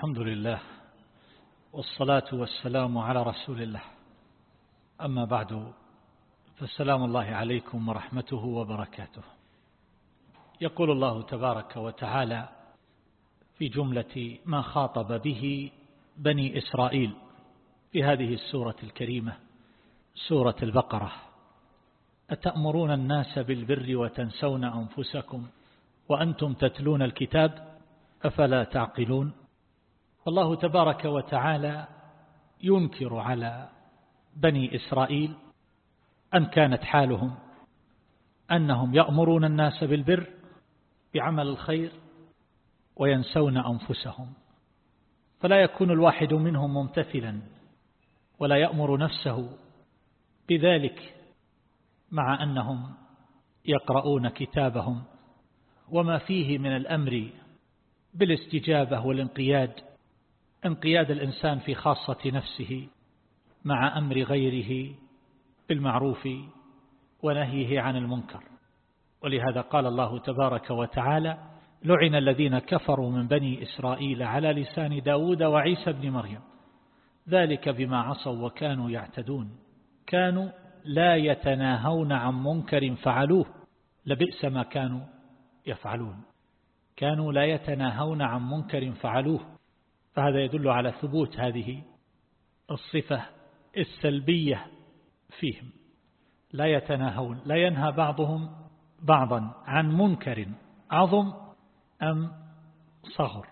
الحمد لله والصلاة والسلام على رسول الله. أما بعد فالسلام الله عليكم ورحمته وبركاته. يقول الله تبارك وتعالى في جملة ما خاطب به بني إسرائيل في هذه السورة الكريمة سورة البقرة. أتأمرون الناس بالبر وتنسون أنفسكم وأنتم تتلون الكتاب؟ أفلا تعقلون؟ الله تبارك وتعالى ينكر على بني إسرائيل أن كانت حالهم أنهم يأمرون الناس بالبر بعمل الخير وينسون أنفسهم. فلا يكون الواحد منهم ممتثلا ولا يأمر نفسه بذلك مع أنهم يقرؤون كتابهم. وما فيه من الأمر بالاستجابة والانقياد انقياد الإنسان في خاصة نفسه مع أمر غيره بالمعروف ونهيه عن المنكر. ولهذا قال الله تبارك وتعالى لعن الذين كفروا من بني إسرائيل على لسان داود وعيسى بن مريم. ذلك بما عصوا وكانوا يعتدون. كانوا لا يتناهون عن منكر فعلوه لبئس ما كانوا يفعلون. كانوا لا يتناهون عن منكر فعلوه. فهذا يدل على ثبوت هذه الصفة السلبية فيهم. لا يتناهون لا ينهى بعضهم بعضا عن منكر عظم أم صغر.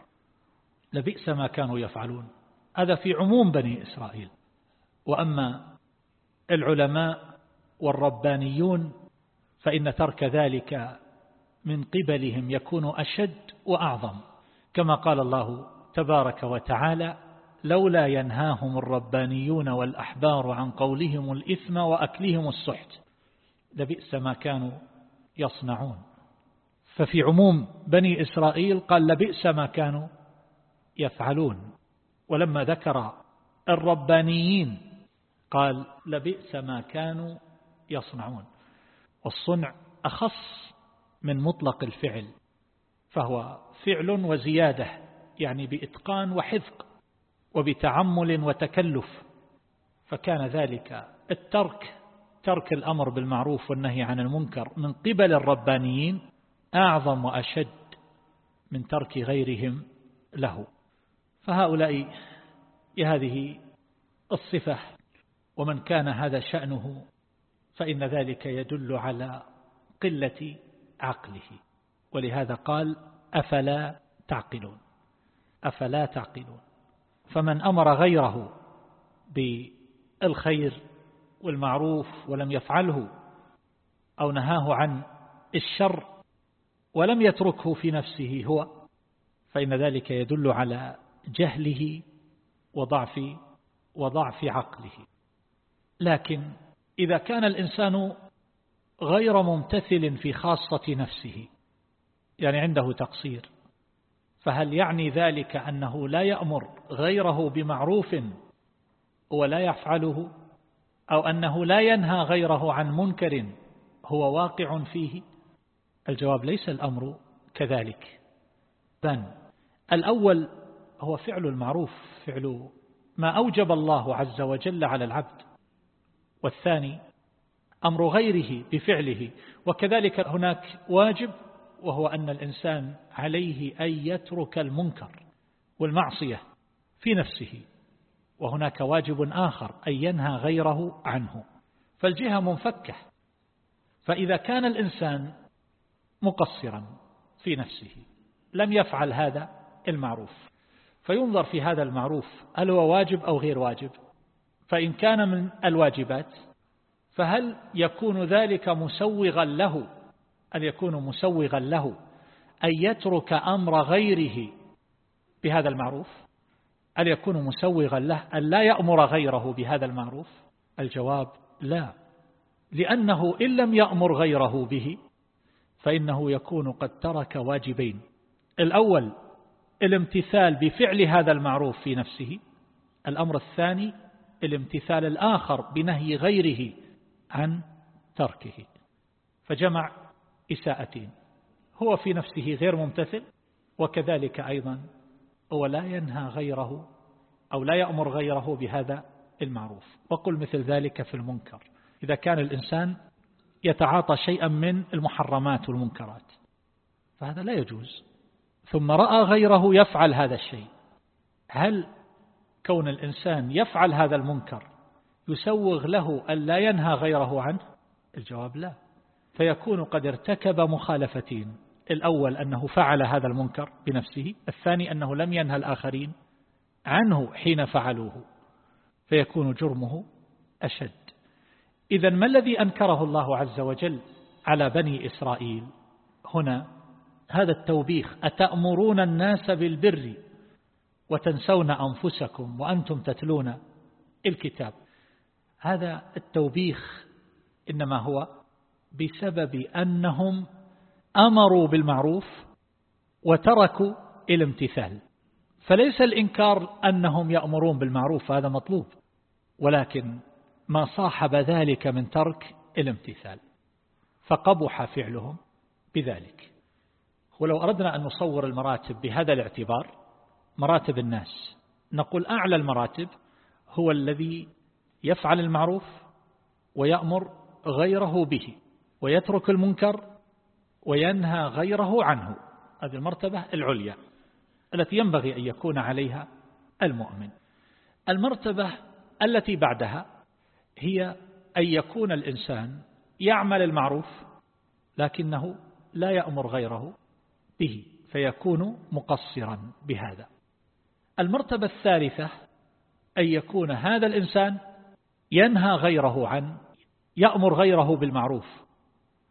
لبئس ما كانوا يفعلون. هذا في عموم بني إسرائيل. وأما العلماء والربانيون فإن ترك ذلك من قبلهم يكون أشد وأعظم. كما قال الله تبارك وتعالى لولا ينهاهم الربانيون والأحبار عن قولهم الإثم وأكلهم السحت لبئس ما كانوا يصنعون. ففي عموم بني إسرائيل قال لبئس ما كانوا يفعلون. ولما ذكر الربانيين قال لبئس ما كانوا يصنعون. والصنع أخص من مطلق الفعل فهو فعل وزيادة. يعني بإتقان وحذق وبتعمل وتكلف فكان ذلك الترك ترك الأمر بالمعروف والنهي عن المنكر من قبل الربانيين أعظم وأشد من ترك غيرهم له. فهؤلاء بهذه الصفة ومن كان هذا شأنه فإن ذلك يدل على قلة عقله ولهذا قال أفلا تعقلون؟ أفلا تعقلون؟ فمن أمر غيره بالخير والمعروف ولم يفعله أو نهاه عن الشر ولم يتركه في نفسه هو فإن ذلك يدل على جهله وضعف وضعف عقله. لكن إذا كان الإنسان غير ممتثل في خاصة نفسه يعني عنده تقصير فهل يعني ذلك أنه لا يأمر غيره بمعروف ولا يفعله؟ أو أنه لا ينهى غيره عن منكر هو واقع فيه؟ الجواب ليس الأمر كذلك. بل الأول هو فعل المعروف فعل ما أوجب الله عز وجل على العبد. والثاني أمر غيره بفعله. وكذلك هناك واجب وهو أن الإنسان عليه أن يترك المنكر والمعصية في نفسه وهناك واجب آخر أن ينهى غيره عنه. فالجهة منفكة فإذا كان الإنسان مقصرا في نفسه لم يفعل هذا المعروف. فينظر في هذا المعروف هل هو واجب أو غير واجب؟ فإن كان من الواجبات فهل يكون ذلك مسوغا له أن يكون مسوغا له أن يترك أمر غيره بهذا المعروف أن يكون مسوغا له أن لا يأمر غيره بهذا المعروف. الجواب لا لأنه إن لم يأمر غيره به فإنه يكون قد ترك واجبين. الأول الامتثال بفعل هذا المعروف في نفسه. الأمر الثاني الامتثال الآخر بنهي غيره عن تركه. فجمع إساءتين. هو في نفسه غير ممتثل وكذلك أيضا هو لا ينهى غيره أو لا يأمر غيره بهذا المعروف. وقل مثل ذلك في المنكر. إذا كان الإنسان يتعاطى شيئا من المحرمات والمنكرات فهذا لا يجوز. ثم رأى غيره يفعل هذا الشيء. هل كون الإنسان يفعل هذا المنكر يسوغ له أن لا ينهى غيره عنه؟ الجواب لا. فيكون قد ارتكب مخالفتين. الأول أنه فعل هذا المنكر بنفسه الثاني أنه لم ينهى الآخرين عنه حين فعلوه فيكون جرمه أشد. إذا ما الذي أنكره الله عز وجل على بني إسرائيل؟ هنا هذا التوبيخ أتأمرون الناس بالبر وتنسون أنفسكم وأنتم تتلون الكتاب؟ هذا التوبيخ إنما هو بسبب أنهم أمروا بالمعروف وتركوا الامتثال. فليس الإنكار أنهم يأمرون بالمعروف هذا مطلوب ولكن ما صاحب ذلك من ترك الامتثال. فقبح فعلهم بذلك. ولو أردنا أن نصور المراتب بهذا الاعتبار مراتب الناس نقول أعلى المراتب هو الذي يفعل المعروف ويأمر غيره به. ويترك المنكر وينهى غيره عنه. هذه المرتبة العليا التي ينبغي أن يكون عليها المؤمن. المرتبة التي بعدها هي أن يكون الإنسان يعمل المعروف لكنه لا يأمر غيره به فيكون مقصرا بهذا. المرتبة الثالثة أن يكون هذا الإنسان ينهى غيره عن يأمر غيره بالمعروف.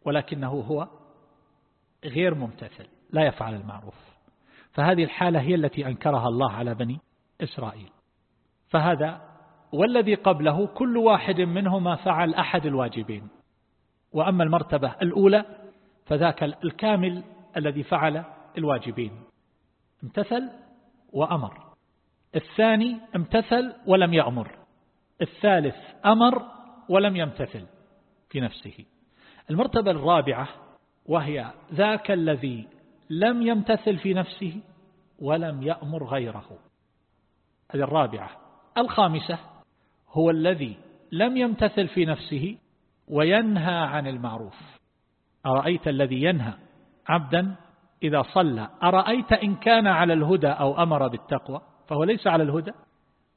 ولكنه هو غير ممتثل لا يفعل المعروف. فهذه الحالة هي التي أنكرها الله على بني إسرائيل. فهذا والذي قبله كل واحد منهما فعل أحد الواجبين. وأما المرتبة الأولى فذاك الكامل الذي فعل الواجبين. امتثل وأمر. الثاني امتثل ولم يأمر. الثالث أمر ولم يمتثل في نفسه. المرتبة الرابعة وهي ذاك الذي لم يمتثل في نفسه ولم يأمر غيره. هذه الرابعة. الخامسة هو الذي لم يمتثل في نفسه وينهى عن المعروف. أرأيت الذي ينهى عبدا؟ إذا صلى أرأيت إن كان على الهدى أو أمر بالتقوى؟ فهو ليس على الهدى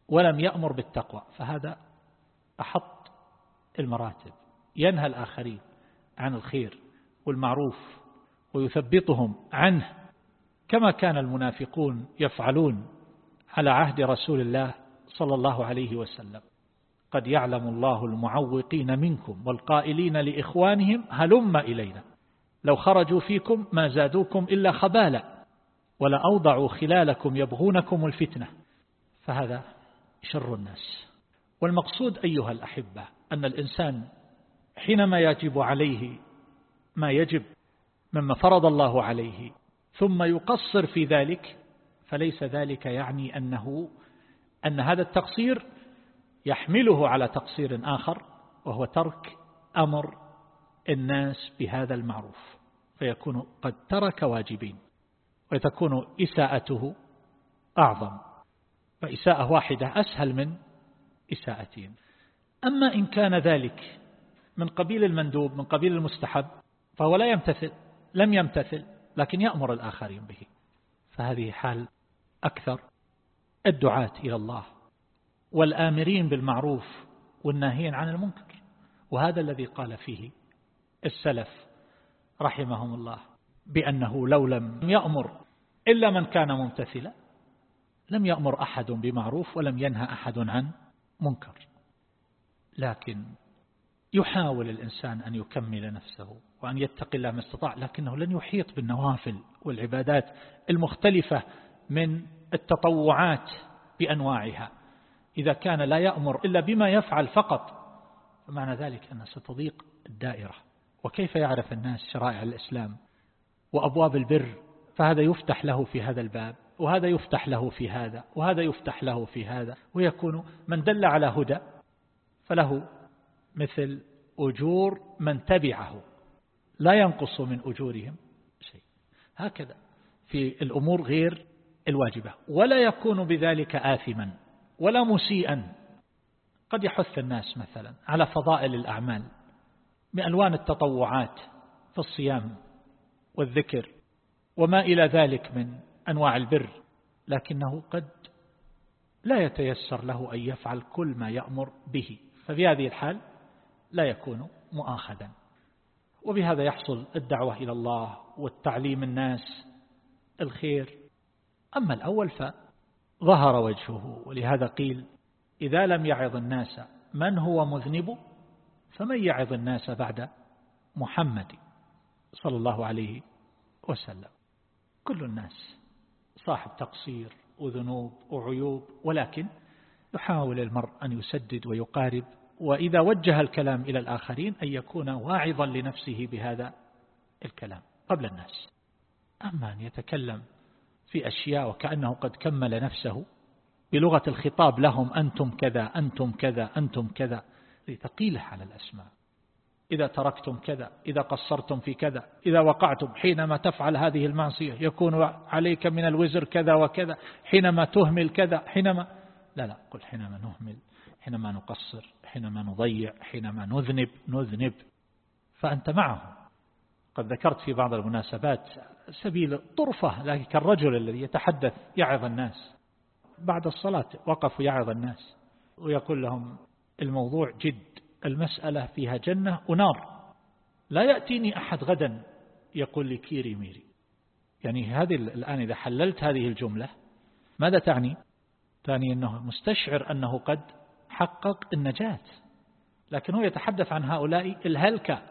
ولم يأمر بالتقوى. فهذا أحط المراتب. ينهى الآخرين. عن الخير والمعروف ويثبطهم عنه كما كان المنافقون يفعلون على عهد رسول الله صلى الله عليه وسلم. قد يعلم الله المعوقين منكم والقائلين لإخوانهم هلم إلينا. لو خرجوا فيكم ما زادوكم إلا خبالا ولا أوضعوا خلالكم يبغونكم الفتنة. فهذا شر الناس. والمقصود أيها الأحبة أن الإنسان حينما يجب عليه ما يجب مما فرض الله عليه ثم يقصر في ذلك فليس ذلك يعني أنه أن هذا التقصير يحمله على تقصير آخر وهو ترك أمر الناس بهذا المعروف فيكون قد ترك واجبين وتكون إساءته أعظم فإساءة واحدة أسهل من إساءتين. أما إن كان ذلك من قبيل المندوب من قبيل المستحب فهو لا يمتثل لم يمتثل لكن يأمر الآخرين به. فهذه حال أكثر الدعاة إلى الله والآمرين بالمعروف والناهين عن المنكر. وهذا الذي قال فيه السلف رحمهم الله بأنه لو لم يأمر إلا من كان ممتثلا لم يأمر أحد بمعروف ولم ينهى أحد عن منكر. لكن يحاول الإنسان أن يكمل نفسه وأن يتقي الله ما استطاع لكنه لن يحيط بالنوافل والعبادات المختلفة من التطوعات بأنواعها. إذا كان لا يأمر إلا بما يفعل فقط فمعنى ذلك أن ستضيق الدائرة. وكيف يعرف الناس شرائع الإسلام وأبواب البر؟ فهذا يفتح له في هذا الباب وهذا يفتح له في هذا وهذا يفتح له في هذا ويكون من دل على هدى فله مثل أجور من تبعه. لا ينقص من أجورهم شيء. هكذا في الأمور غير الواجبة. ولا يكون بذلك آثما ولا مسيئا. قد يحث الناس مثلا على فضائل الأعمال بألوان التطوعات في الصيام والذكر وما إلى ذلك من أنواع البر لكنه قد لا يتيسر له أن يفعل كل ما يأمر به. ففي هذه الحال لا يكون مؤاخذا. وبهذا يحصل الدعوة إلى الله والتعليم الناس الخير. أما الأول فظهر وجهه ولهذا قيل إذا لم يعظ الناس من هو مذنب فمن يعظ الناس بعد محمد صلى الله عليه وسلم. كل الناس صاحب تقصير وذنوب وعيوب ولكن يحاول المرء أن يسدد ويقارب وإذا وجه الكلام إلى الآخرين أن يكون واعظا لنفسه بهذا الكلام قبل الناس. أما أن يتكلم في أشياء وكأنه قد كمل نفسه بلغة الخطاب لهم أنتم كذا أنتم كذا أنتم كذا ثقيلة على الأسماء. إذا تركتم كذا إذا قصرتم في كذا إذا وقعتم حينما تفعل هذه المعصية يكون عليك من الوزر كذا وكذا حينما تهمل كذا حينما لا لا قل حينما نهمل. حينما نقصر حينما نضيع حينما نذنب نذنب. فأنت معهم. قد ذكرت في بعض المناسبات سبيل طرفة لكن كالرجل الذي يتحدث يعظ الناس. بعد الصلاة وقف يعظ الناس. ويقول لهم الموضوع جد المسألة فيها جنة ونار. لا يأتيني أحد غدا يقول لي كيري ميري. يعني هذه الآن إذا حللت هذه الجملة ماذا تعني؟ تعني أنه مستشعر أنه قد حقق النجاة. لكن هو يتحدث عن هؤلاء الهلكة.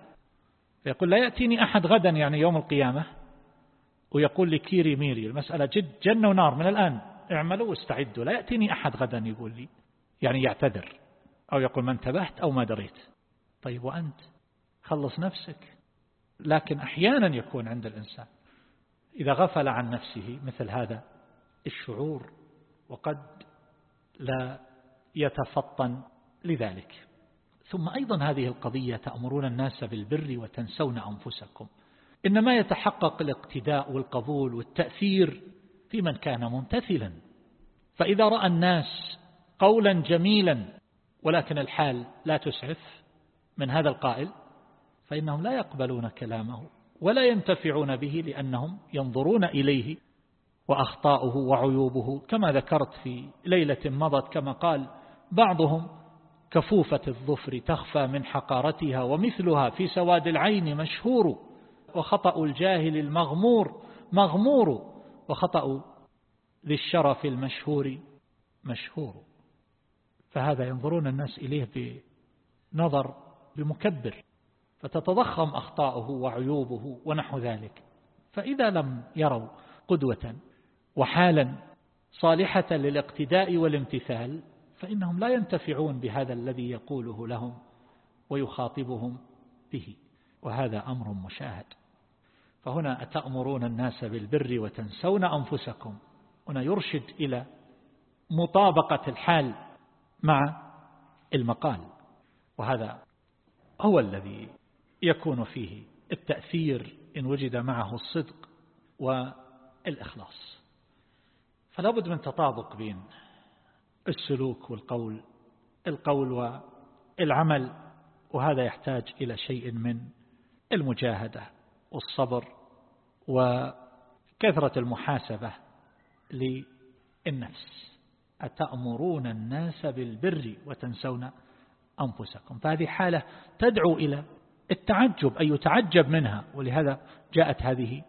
فيقول لا يأتيني أحد غدا يعني يوم القيامة؟ ويقول لي كيري ميري المسألة جد جنة ونار من الآن. اعملوا واستعدوا. لا يأتيني أحد غدا يقول لي. يعني يعتذر. أو يقول ما انتبهت أو ما دريت. طيب وأنت؟ خلص نفسك. لكن أحيانا يكون عند الإنسان. إذا غفل عن نفسه مثل هذا الشعور وقد لا يتفطن لذلك. ثم أيضا هذه القضية تأمرون الناس بالبر وتنسون أنفسكم. إنما يتحقق الاقتداء والقبول والتأثير في من كان ممتثلا. فإذا رأى الناس قولا جميلا ولكن الحال لا تسعف من هذا القائل فإنهم لا يقبلون كلامه ولا ينتفعون به لأنهم ينظرون إليه وأخطاؤه وعيوبه كما ذكرت في ليلة مضت كما قال بعضهم كفوفة الظفر تخفى من حقارتها ومثلها في سواد العين مشهور وخطأ الجاهل المغمور مغمور وخطأ ذي الشرف المشهور مشهور. فهذا ينظرون الناس إليه بنظر بمكبر فتتضخم أخطاؤه وعيوبه ونحو ذلك. فإذا لم يروا قدوة وحالا صالحة للاقتداء والامتثال فإنهم لا ينتفعون بهذا الذي يقوله لهم ويخاطبهم به وهذا أمر مشاهد. فهنا أتأمرون الناس بالبر وتنسون أنفسكم. هنا يرشد إلى مطابقة الحال مع المقال وهذا هو الذي يكون فيه التأثير إن وجد معه الصدق والإخلاص. فلا بد من تطابق بين السلوك والقول القول والعمل وهذا يحتاج إلى شيء من المجاهدة والصبر وكثرة المحاسبة للنفس. أتأمرون الناس بالبر وتنسون أنفسكم؟ فهذه حالة تدعو إلى التعجب أي يتعجب منها ولهذا جاءت هذه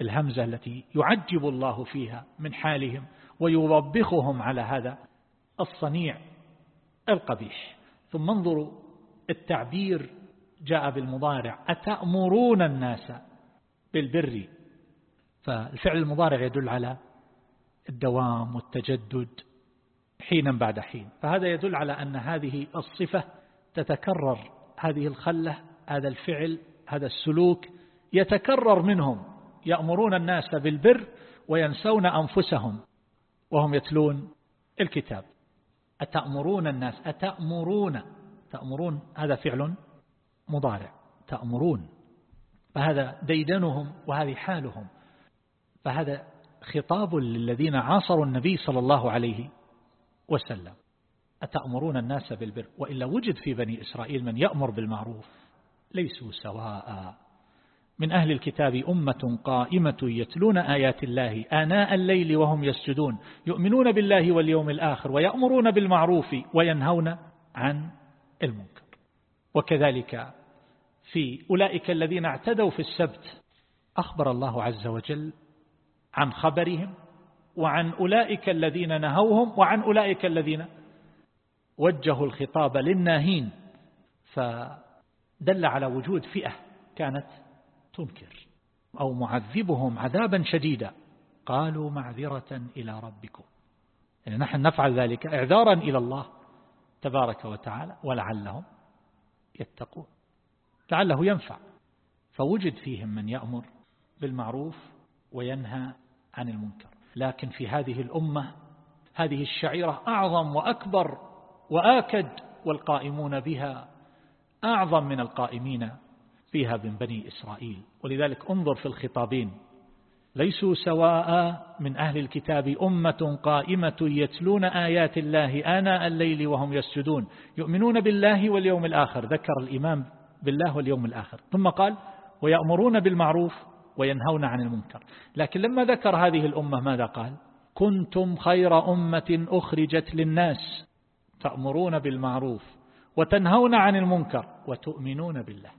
الهمزة التي يعجب الله فيها من حالهم ويوبخهم على هذا الصنيع القبيح. ثم انظروا التعبير جاء بالمضارع. أتأمرون الناس بالبر؟ فالفعل المضارع يدل على الدوام والتجدد حينا بعد حين. فهذا يدل على أن هذه الصفة تتكرر. هذه الخلة هذا الفعل هذا السلوك يتكرر منهم. يأمرون الناس بالبر وينسون أنفسهم وهم يتلون الكتاب. أتأمرون الناس؟ أتأمرون. تأمرون هذا فعل مضارع. تأمرون. فهذا ديدنهم وهذه حالهم. فهذا خطاب للذين عاصروا النبي صلى الله عليه وسلم. أتأمرون الناس بالبر؟ وإلا وجد في بني إسرائيل من يأمر بالمعروف. ليسوا سواء. من أهل الكتاب أمة قائمة يتلون آيات الله آناء الليل وهم يسجدون يؤمنون بالله واليوم الآخر ويأمرون بالمعروف وينهون عن المنكر. وكذلك في أولئك الذين اعتدوا في السبت أخبر الله عز وجل عن خبرهم وعن أولئك الذين نهوهم وعن أولئك الذين وجهوا الخطاب للناهين فدل على وجود فئة كانت تنكر أو معذبهم عذابا شديدا. قالوا معذرة إلى ربكم. يعني نحن نفعل ذلك إعذارا إلى الله تبارك وتعالى ولعلهم يتقون. لعله ينفع. فوجد فيهم من يأمر بالمعروف وينهى عن المنكر. لكن في هذه الأمة هذه الشعيرة أعظم وأكبر وآكد والقائمون بها أعظم من القائمين فيها من بني إسرائيل. ولذلك انظر في الخطابين. ليسوا سواء من أهل الكتاب أمة قائمة يتلون آيات الله آناء الليل وهم يسجدون. يؤمنون بالله واليوم الآخر. ذكر الإمام بالله واليوم الآخر. ثم قال ويأمرون بالمعروف وينهون عن المنكر. لكن لما ذكر هذه الأمة ماذا قال؟ كنتم خير أمة أخرجت للناس. تأمرون بالمعروف وتنهون عن المنكر وتؤمنون بالله.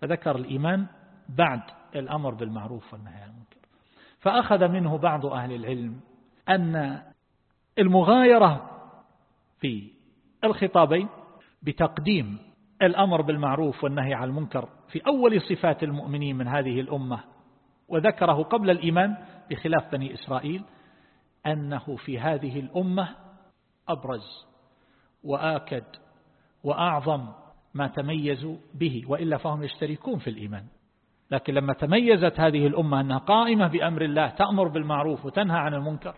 فذكر الإيمان بعد الأمر بالمعروف والنهي عن المنكر. فأخذ منه بعض أهل العلم أن المغايرة في الخطابين بتقديم الأمر بالمعروف والنهي عن المنكر في أول صفات المؤمنين من هذه الأمة وذكره قبل الإيمان بخلاف بني إسرائيل أنه في هذه الأمة أبرز وآكد وأعظم ما تميزوا به وإلا فهم يشتركون في الإيمان. لكن لما تميزت هذه الأمة أنها قائمة بأمر الله تأمر بالمعروف وتنهى عن المنكر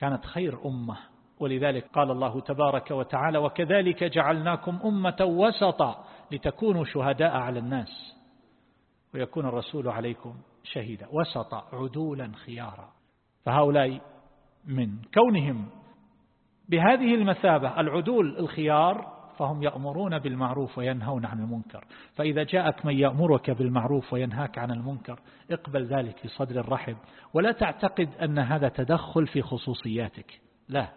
كانت خير أمة. ولذلك قال الله تبارك وتعالى وكذلك جعلناكم أمة وسطا لتكونوا شهداء على الناس. ويكون الرسول عليكم شهيدا. وسطا عدولا خيارا. فهؤلاء من كونهم بهذه المثابة العدول الخيار فهم يأمرون بالمعروف وينهون عن المنكر. فإذا جاءك من يأمرك بالمعروف وينهاك عن المنكر اقبل ذلك في صدر الرحب ولا تعتقد أن هذا تدخل في خصوصياتك. لا.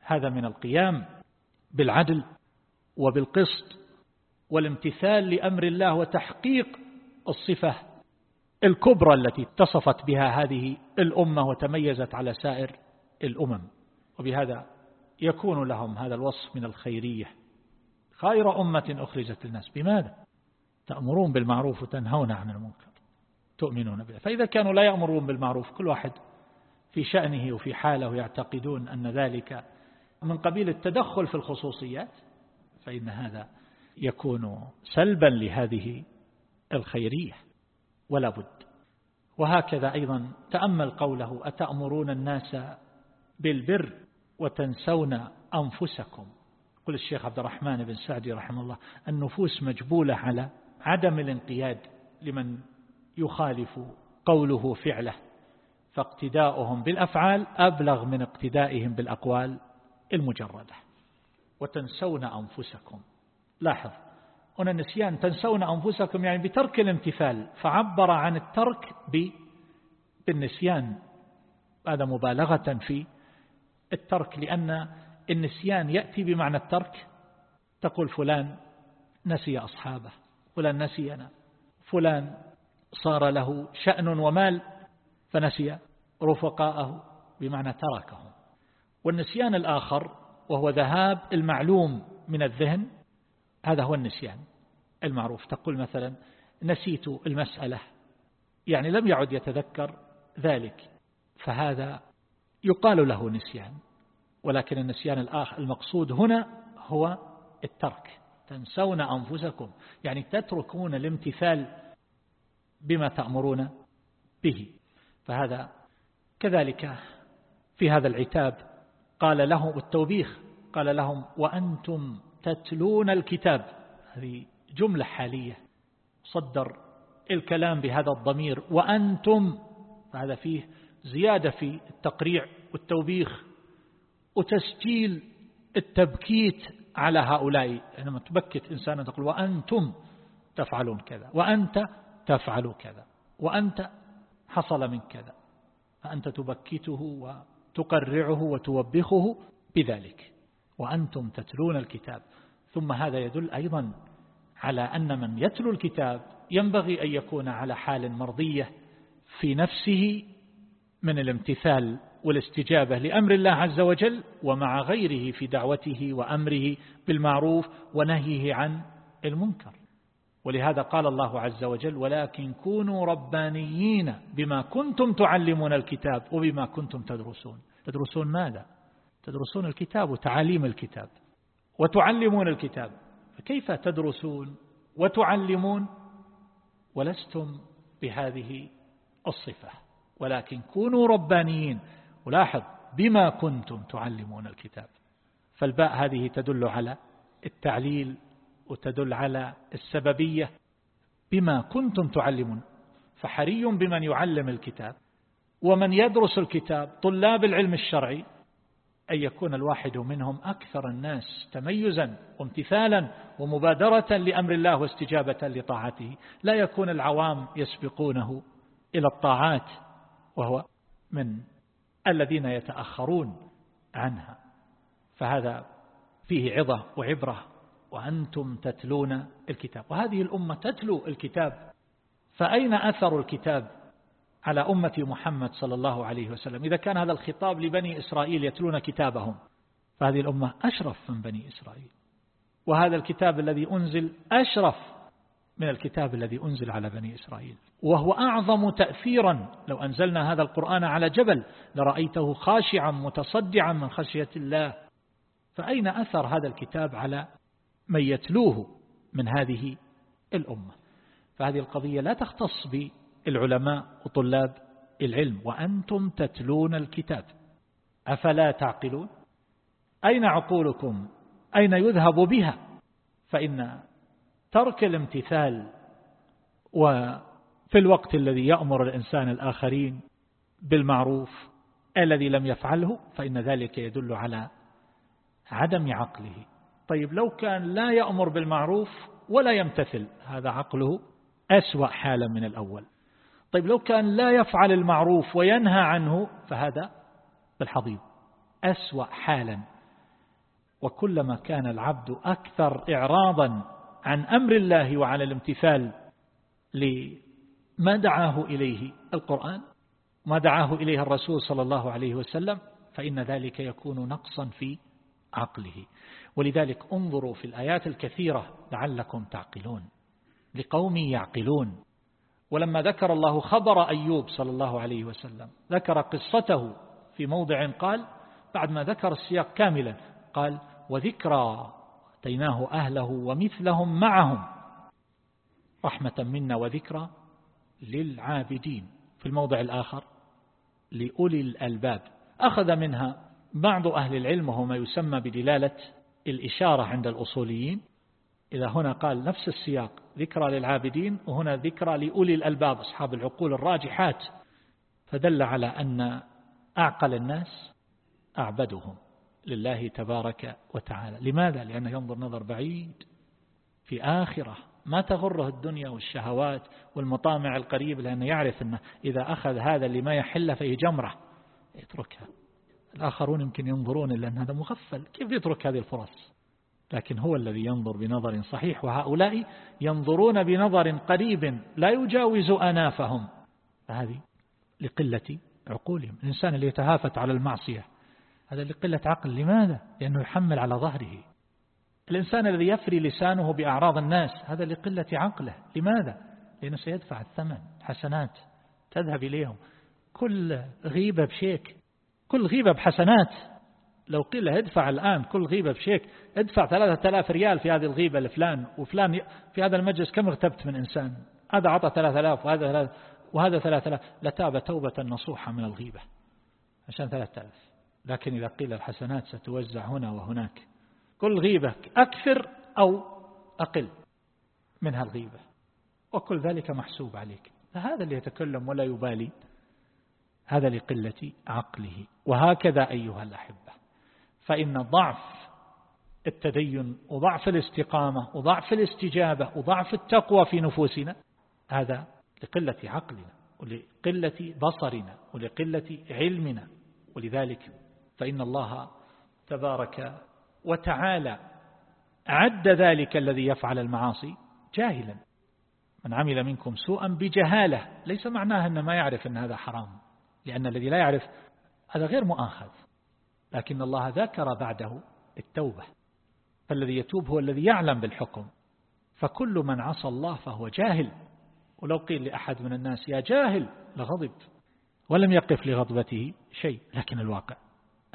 هذا من القيام بالعدل وبالقسط والامتثال لأمر الله وتحقيق الصفة الكبرى التي اتصفت بها هذه الأمة وتميزت على سائر الأمم. وبهذا يكون لهم هذا الوصف من الخيرية. خير أمة أخرجت للناس. بماذا؟ تأمرون بالمعروف وتنهون عن المنكر. تؤمنون به فإذا كانوا لا يأمرون بالمعروف كل واحد في شأنه وفي حاله يعتقدون أن ذلك من قبيل التدخل في الخصوصيات فإن هذا يكون سلبا لهذه الخيرية. ولا بد. وهكذا أيضا تأمل قوله أتأمرون الناس بالبر وتنسون أنفسكم؟ قل الشيخ عبد الرحمن بن سعدي رحمه الله النفوس مجبولة على عدم الانقياد لمن يخالف قوله فعله فاقتداؤهم بالأفعال أبلغ من اقتدائهم بالأقوال المجردة. وتنسون أنفسكم. لاحظ هنا النسيان تنسون أنفسكم يعني بترك الامتثال فعبر عن الترك بالنسيان. هذا مبالغة في الترك لأن النسيان يأتي بمعنى الترك. تقول فلان نسي أصحابه فلان نسينا فلان صار له شأن ومال فنسي رفقاءه بمعنى تركهم. والنسيان الآخر وهو ذهاب المعلوم من الذهن هذا هو النسيان المعروف. تقول مثلا نسيت المسألة يعني لم يعد يتذكر ذلك فهذا يقال له نسيان. ولكن النسيان الآخر المقصود هنا هو الترك. تنسون أنفسكم. يعني تتركون الامتثال بما تأمرون به. فهذا كذلك في هذا العتاب قال لهم التوبيخ. قال لهم وأنتم تتلون الكتاب. هذه جملة حالية. صدر الكلام بهذا الضمير وأنتم. فهذا فيه زيادة في التقريع والتوبيخ. وتسجيل التبكيت على هؤلاء. عندما تبكت إنسانا تقول وأنتم تفعلون كذا وأنت تفعل كذا وأنت حصل من كذا فأنت تبكته وتقرعه وتوبخه بذلك وأنتم تتلون الكتاب. ثم هذا يدل أيضا على أن من يتلو الكتاب ينبغي أن يكون على حال مرضية في نفسه من الامتثال والاستجابة لأمر الله عز وجل ومع غيره في دعوته وأمره بالمعروف ونهيه عن المنكر. ولهذا قال الله عز وجل ولكن كونوا ربانيين بما كنتم تعلمون الكتاب وبما كنتم تدرسون. تدرسون ماذا؟ تدرسون الكتاب وتعاليم الكتاب وتعلمون الكتاب. فكيف تدرسون وتعلمون ولستم بهذه الصفة؟ ولكن كونوا ربانيين ولاحظ بما كنتم تعلمون الكتاب. فالباء هذه تدل على التعليل وتدل على السببية بما كنتم تعلمون. فحري بمن يعلم الكتاب ومن يدرس الكتاب طلاب العلم الشرعي أن يكون الواحد منهم أكثر الناس تميزا وامتثالا ومبادرة لأمر الله واستجابة لطاعته. لا يكون العوام يسبقونه إلى الطاعات وهو من الذين يتأخرون عنها. فهذا فيه عظة وعبرة وأنتم تتلون الكتاب. وهذه الأمة تتلو الكتاب. فأين أثر الكتاب على أمة محمد صلى الله عليه وسلم؟ إذا كان هذا الخطاب لبني إسرائيل يتلون كتابهم فهذه الأمة أشرف من بني إسرائيل. وهذا الكتاب الذي أنزل أشرف من الكتاب الذي أنزل على بني إسرائيل. وهو أعظم تأثيرا لو أنزلنا هذا القرآن على جبل لرأيته خاشعا متصدعا من خشية الله. فأين أثر هذا الكتاب على من يتلوه من هذه الأمة؟ فهذه القضية لا تختص بالعلماء وطلاب العلم. وأنتم تتلون الكتاب. أفلا تعقلون؟ أين عقولكم؟ أين يذهب بها؟ فإن ترك الامتثال وفي الوقت الذي يأمر الإنسان الآخرين بالمعروف الذي لم يفعله فإن ذلك يدل على عدم عقله. طيب لو كان لا يأمر بالمعروف ولا يمتثل هذا عقله أسوأ حالا من الأول. طيب لو كان لا يفعل المعروف وينهى عنه فهذا بالحضيض. أسوأ حالا. وكلما كان العبد أكثر إعراضا عن أمر الله وعن الامتثال لما دعاه إليه القرآن ما دعاه إليه الرسول صلى الله عليه وسلم فإن ذلك يكون نقصا في عقله. ولذلك انظروا في الآيات الكثيرة لعلكم تعقلون لقوم يعقلون. ولما ذكر الله خبر أيوب صلى الله عليه وسلم ذكر قصته في موضع قال بعد ما ذكر السياق كاملا قال وذكرى أتيناه أهله ومثلهم معهم. رحمة منا وذكرى للعابدين. في الموضع الآخر لأولي الألباب. أخذ منها بعض أهل العلم وهو ما يسمى بدلالة الإشارة عند الأصوليين. إذا هنا قال نفس السياق ذكرى للعابدين وهنا ذكرى لأولي الألباب أصحاب العقول الراجحات. فدل على أن أعقل الناس أعبدهم. لله تبارك وتعالى. لماذا؟ لأنه ينظر نظر بعيد في آخرة. ما تغره الدنيا والشهوات والمطامع القريب لأنه يعرف أنه إذا أخذ هذا اللي ما يحل فيه جمرة يتركها. الآخرون يمكن ينظرون إلا أن هذا مغفل. كيف يترك هذه الفرص؟ لكن هو الذي ينظر بنظر صحيح وهؤلاء ينظرون بنظر قريب لا يجاوز أنافهم. فهذه لقلة عقولهم. الإنسان اللي يتهافت على المعصية هذا لقلة عقل. لماذا؟ لأنه يحمل على ظهره. الإنسان الذي يفري لسانه بأعراض الناس هذا لقلة عقله. لماذا؟ لأنه سيدفع الثمن حسنات. تذهب إليهم. كل غيبة بشيك. كل غيبة بحسنات. لو قيل ادفع الآن كل غيبة بشيك ادفع ثلاثة آلاف ريال في هذه الغيبة لفلان وفلان في هذا المجلس كم اغتبت من إنسان؟ هذا عطى ثلاثة آلاف وهذا ثلاثة وهذا ثلاثة آلاف. لتاب توبة نصوحة من الغيبة عشان ثلاثة آلاف. لكن إذا قيل الحسنات ستوزع هنا وهناك. كل غيبة أكثر أو أقل من هالغيبة وكل ذلك محسوب عليك. فهذا اللي يتكلم ولا يبالي. هذا لقلة عقله. وهكذا أيها الأحبة. فإن ضعف التدين وضعف الاستقامة وضعف الاستجابة وضعف التقوى في نفوسنا هذا لقلة عقلنا ولقلة بصرنا ولقلة علمنا. ولذلك فإن الله تبارك وتعالى عد ذلك الذي يفعل المعاصي جاهلا. من عمل منكم سوءا بجهالة ليس معناه أن ما يعرف أن هذا حرام لأن الذي لا يعرف هذا غير مؤاخذ. لكن الله ذكر بعده التوبة. فالذي يتوب هو الذي يعلم بالحكم. فكل من عصى الله فهو جاهل. ولو قيل لأحد من الناس يا جاهل لغضب ولم يقف لغضبته شيء. لكن الواقع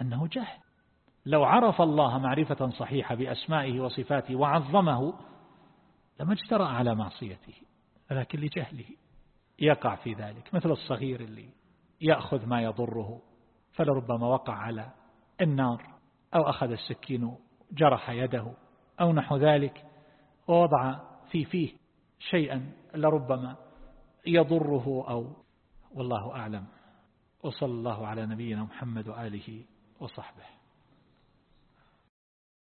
أنه جاهل. لو عرف الله معرفة صحيحة بأسمائه وصفاته وعظمه لما اجترأ على معصيته لكن لجهله. يقع في ذلك مثل الصغير اللي يأخذ ما يضره فلربما وقع على النار أو أخذ السكين جرح يده أو نحو ذلك ووضع في فيه شيئا لربما يضره أو والله أعلم. وصلى الله على نبينا محمد وآله وصحبه.